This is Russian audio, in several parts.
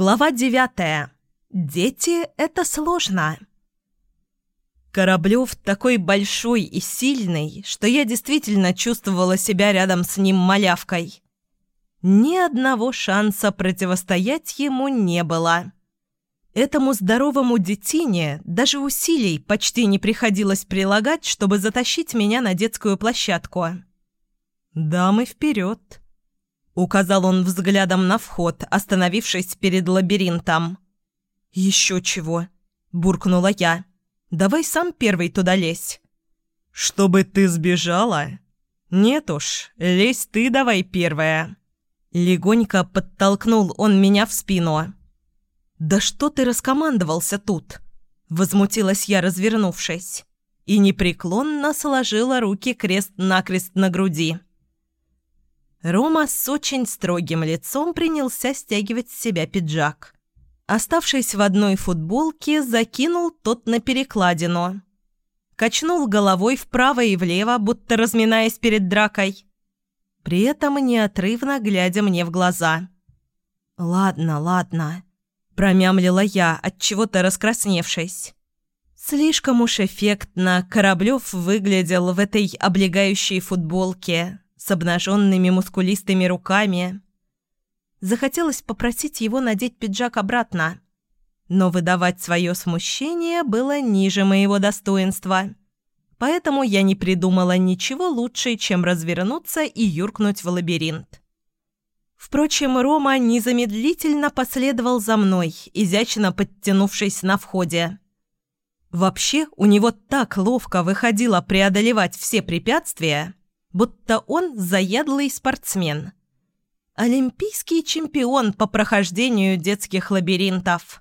Глава девятая. Дети – это сложно. Кораблев такой большой и сильный, что я действительно чувствовала себя рядом с ним малявкой. Ни одного шанса противостоять ему не было. Этому здоровому детине даже усилий почти не приходилось прилагать, чтобы затащить меня на детскую площадку. «Дамы, вперед!» Указал он взглядом на вход, остановившись перед лабиринтом. «Еще чего?» – буркнула я. «Давай сам первый туда лезь». «Чтобы ты сбежала?» «Нет уж, лезь ты давай первая». Легонько подтолкнул он меня в спину. «Да что ты раскомандовался тут?» Возмутилась я, развернувшись, и непреклонно сложила руки крест-накрест на груди. Рома с очень строгим лицом принялся стягивать с себя пиджак. Оставшись в одной футболке, закинул тот на перекладину. Качнул головой вправо и влево, будто разминаясь перед дракой. При этом неотрывно глядя мне в глаза. «Ладно, ладно», – промямлила я, от чего то раскрасневшись. Слишком уж эффектно Кораблев выглядел в этой облегающей футболке, с обнаженными мускулистыми руками. Захотелось попросить его надеть пиджак обратно, но выдавать свое смущение было ниже моего достоинства. Поэтому я не придумала ничего лучше, чем развернуться и юркнуть в лабиринт. Впрочем, Рома незамедлительно последовал за мной, изящно подтянувшись на входе. Вообще, у него так ловко выходило преодолевать все препятствия, будто он заядлый спортсмен. Олимпийский чемпион по прохождению детских лабиринтов.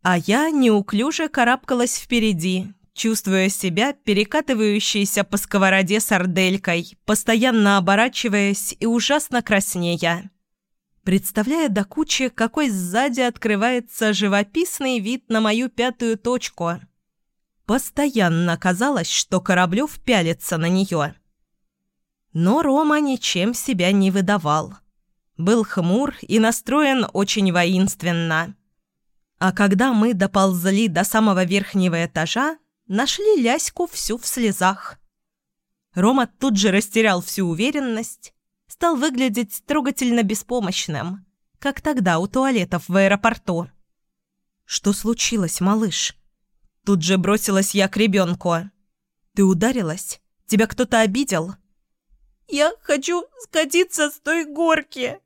А я неуклюже карабкалась впереди, чувствуя себя перекатывающейся по сковороде сарделькой, постоянно оборачиваясь и ужасно краснея. Представляя до кучи, какой сзади открывается живописный вид на мою пятую точку. Постоянно казалось, что Кораблев пялится на нее. Но Рома ничем себя не выдавал. Был хмур и настроен очень воинственно. А когда мы доползли до самого верхнего этажа, нашли Ляську всю в слезах. Рома тут же растерял всю уверенность, стал выглядеть трогательно беспомощным, как тогда у туалетов в аэропорту. «Что случилось, малыш?» Тут же бросилась я к ребенку. «Ты ударилась? Тебя кто-то обидел?» Я хочу скатиться с той горки!»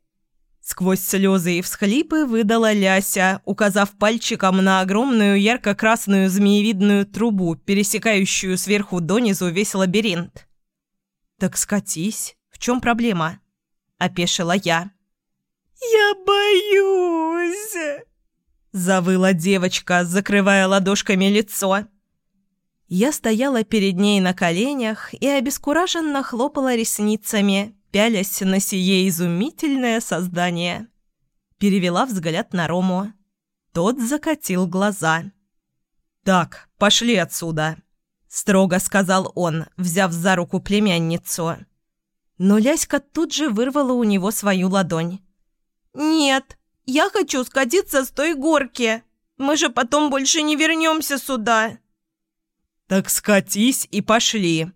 Сквозь слезы и всхлипы выдала Ляся, указав пальчиком на огромную ярко-красную змеевидную трубу, пересекающую сверху донизу весь лабиринт. «Так скатись. В чем проблема?» – опешила я. «Я боюсь!» – завыла девочка, закрывая ладошками лицо. Я стояла перед ней на коленях и обескураженно хлопала ресницами, пялясь на сие изумительное создание. Перевела взгляд на Рому. Тот закатил глаза. «Так, пошли отсюда», — строго сказал он, взяв за руку племянницу. Но Ляська тут же вырвала у него свою ладонь. «Нет, я хочу скатиться с той горки. Мы же потом больше не вернемся сюда». «Так скатись и пошли».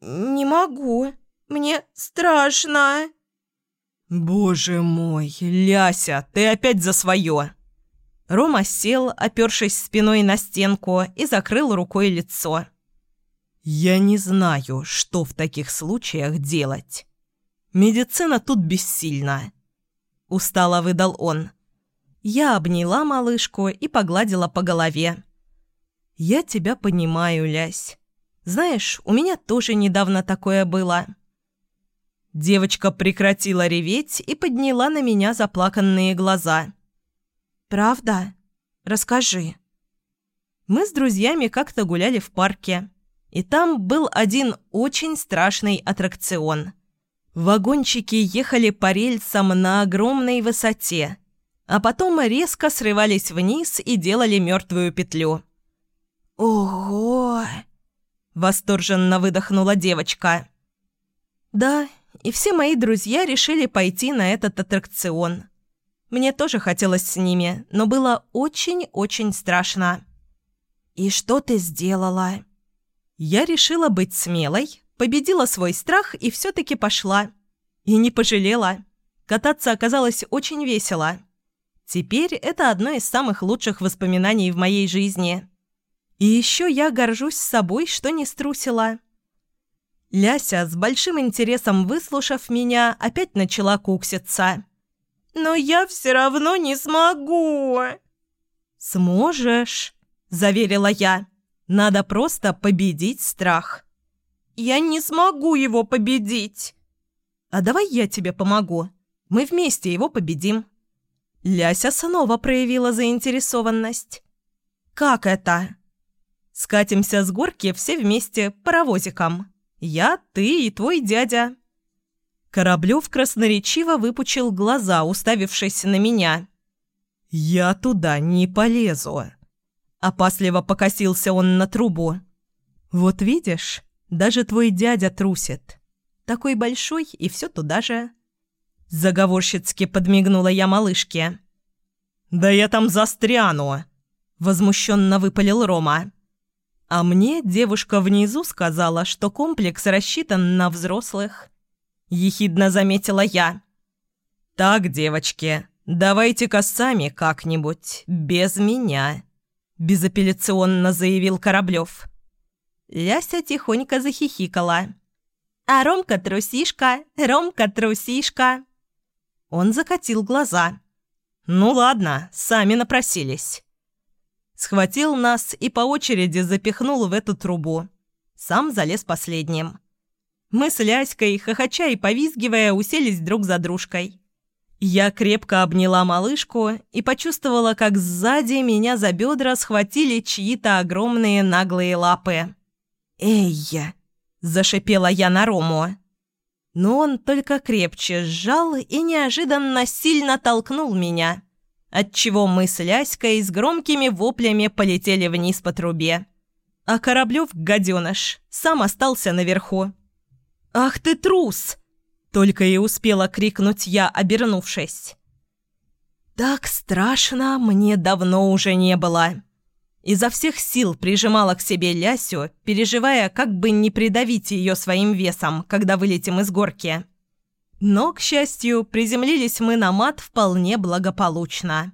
«Не могу. Мне страшно». «Боже мой, Ляся, ты опять за свое!» Рома сел, опершись спиной на стенку, и закрыл рукой лицо. «Я не знаю, что в таких случаях делать. Медицина тут бессильна», — устало выдал он. Я обняла малышку и погладила по голове. «Я тебя понимаю, Лясь. Знаешь, у меня тоже недавно такое было». Девочка прекратила реветь и подняла на меня заплаканные глаза. «Правда? Расскажи». Мы с друзьями как-то гуляли в парке, и там был один очень страшный аттракцион. Вагончики ехали по рельсам на огромной высоте, а потом резко срывались вниз и делали мертвую петлю. «Ого!» – восторженно выдохнула девочка. «Да, и все мои друзья решили пойти на этот аттракцион. Мне тоже хотелось с ними, но было очень-очень страшно. «И что ты сделала?» Я решила быть смелой, победила свой страх и все-таки пошла. И не пожалела. Кататься оказалось очень весело. Теперь это одно из самых лучших воспоминаний в моей жизни. И еще я горжусь собой, что не струсила. Ляся, с большим интересом выслушав меня, опять начала кукситься. «Но я все равно не смогу!» «Сможешь», – заверила я. «Надо просто победить страх». «Я не смогу его победить!» «А давай я тебе помогу. Мы вместе его победим». Ляся снова проявила заинтересованность. «Как это?» «Скатимся с горки все вместе паровозиком». Я, ты и твой дядя». Кораблев красноречиво выпучил глаза, уставившись на меня. «Я туда не полезу». Опасливо покосился он на трубу. «Вот видишь, даже твой дядя трусит. Такой большой и все туда же». Заговорщицки подмигнула я малышке. «Да я там застряну!» Возмущенно выпалил Рома. А мне девушка внизу сказала, что комплекс рассчитан на взрослых. Ехидно заметила я. «Так, девочки, давайте-ка сами как-нибудь, без меня», – безапелляционно заявил Кораблев. Ляся тихонько захихикала. «А Ромка трусишка, Ромка трусишка!» Он закатил глаза. «Ну ладно, сами напросились» схватил нас и по очереди запихнул в эту трубу. Сам залез последним. Мы с Ляськой, хохоча и повизгивая, уселись друг за дружкой. Я крепко обняла малышку и почувствовала, как сзади меня за бедра схватили чьи-то огромные наглые лапы. «Эй!» – зашипела я на Рому. Но он только крепче сжал и неожиданно сильно толкнул меня – отчего мы с Ляськой с громкими воплями полетели вниз по трубе. А Кораблев, гаденыш, сам остался наверху. «Ах ты трус!» — только и успела крикнуть я, обернувшись. Так страшно мне давно уже не было. Изо всех сил прижимала к себе Лясю, переживая, как бы не придавить ее своим весом, когда вылетим из горки. Но, к счастью, приземлились мы на мат вполне благополучно.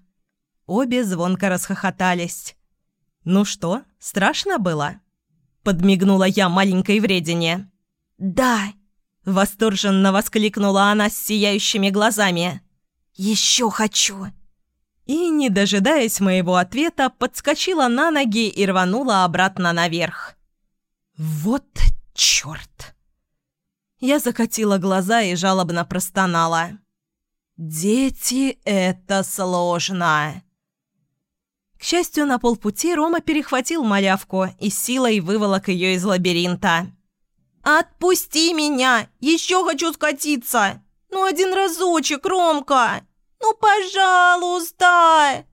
Обе звонко расхохотались. «Ну что, страшно было?» Подмигнула я маленькой вредине. «Да!» – восторженно воскликнула она с сияющими глазами. «Еще хочу!» И, не дожидаясь моего ответа, подскочила на ноги и рванула обратно наверх. «Вот черт!» Я закатила глаза и жалобно простонала. «Дети — это сложно!» К счастью, на полпути Рома перехватил малявку и силой выволок ее из лабиринта. «Отпусти меня! Еще хочу скатиться! Ну, один разочек, Ромка! Ну, пожалуйста!»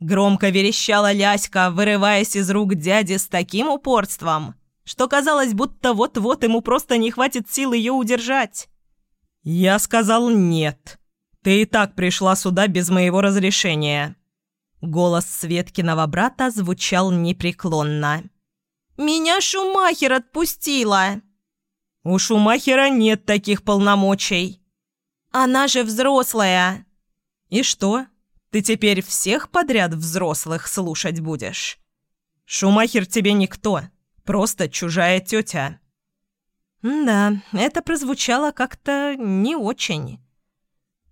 Громко верещала Ляська, вырываясь из рук дяди с таким упорством, что казалось, будто вот-вот ему просто не хватит сил ее удержать. «Я сказал нет. Ты и так пришла сюда без моего разрешения». Голос Светкиного брата звучал непреклонно. «Меня Шумахер отпустила!» «У Шумахера нет таких полномочий». «Она же взрослая!» «И что? Ты теперь всех подряд взрослых слушать будешь? Шумахер тебе никто, Просто чужая тетя». Да, это прозвучало как-то не очень.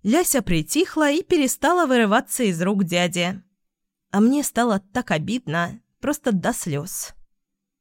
Ляся притихла и перестала вырываться из рук дяди. А мне стало так обидно, просто до слез.